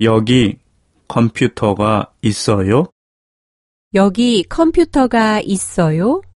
여기 컴퓨터가 있어요? 여기 컴퓨터가 있어요?